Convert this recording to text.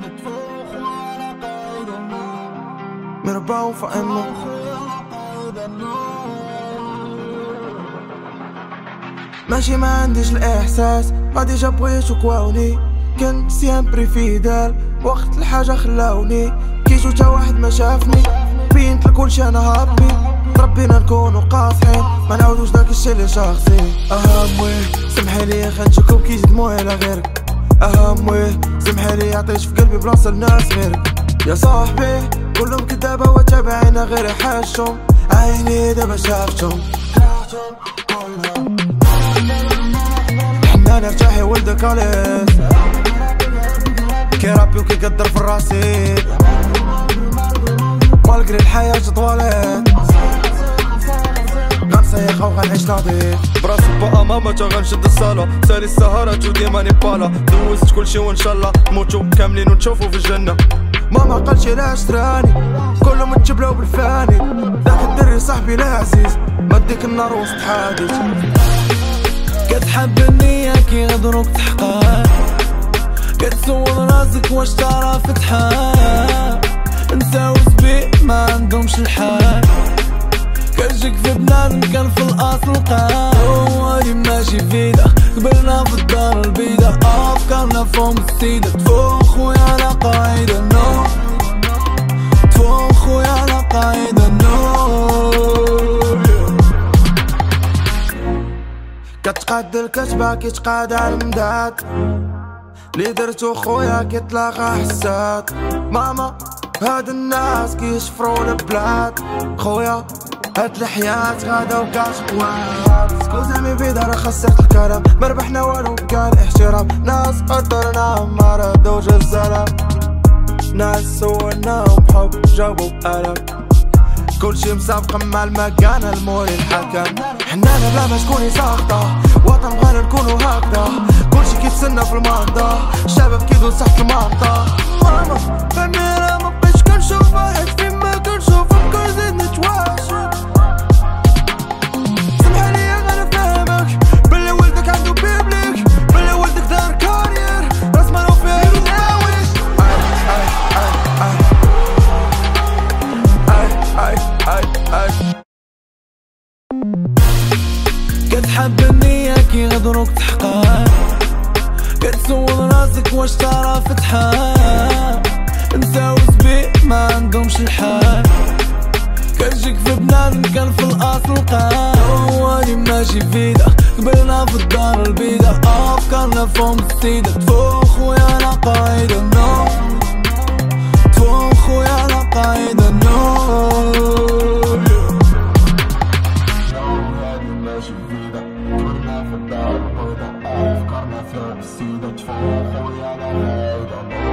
تفوق وعلى مربع فإنه ماشي ما عنديش الإحساس. ما ديجا بغيت وكواوني. كنت سيامبري فيدال وقت الحاجة خلاوني. كي جو تا واحد ما شافني. بينت لكلشي أنا هابي. تربينا نكونو قاصحين. ما نعاودوش داك الشي اللي شاخصين. أهم ويه سمحي لي خنشكم كي دموعي على غيرك. أهم ويه سمحي لي عطيش في قلبي بلاصة الناس غيرك. يا صاحبي كلهم كدابة وتابعين غير حاشهم عيني دابا شافتهم. حنا نرتاحي ولدك عليك كي رابي وكي قدر في الراسي مالقري الحياة طوالت غنسيق وغنعيش نظيف بقى ماما تا غنشد الصالة. سالي السهرات وديما نيبالا دوزت كلشي وإن شاء الله. نموتو كاملين ونشوفو في الجنة. ماما قالش لا أشتراني. كلهم متجبلو بالفاني. ذاك الدري صاحبي لا عزيز. مديك النار وسط حادث كتحب النية كي غدروك تحقق. كتسول راسك واش ترى فتحة. نساو سبي ما عندهمش الحال كنجيك في بنان كان في الأصل قال ماشي فيدا قبلنا في الدار البيضا أفكارنا فوق السيدة تفوق خويا على قايدة نو تفوق خويا على قايدة نو كتقاد الكتبة كيتقاد على المداد لي درتو خويا كيتلاقى حسات ماما هاد الناس كيشفرو البلاد. خويا هاد الحياة غادا وكاش قوات سكوزامي في دار خسرت الكلام ما ربحنا والو كان احترام. ناس قدرنا ما ردوش السلام ناس سولناهم حب جاوبوا بألم كلشي مسابق مع المكان الموري الحكم. حنا لا ما شكون ساخطة. وطن بغينا نكونو هكذا كلشي كيتسنى في المرضى الشباب كيدوس تحت المرضى كتحب النية كي غدروك تحقق كتسول راسك واش ترى فتحة. و سبيق ما عندهمش الحال كتجيك في بنادم كان في الأصل قال هو ماشي فيدا كبرنا في الدار البيضاء. أفكارنا فهم السيدة تفوخ خويا أنا قايدة see the truth, oh yeah, the world,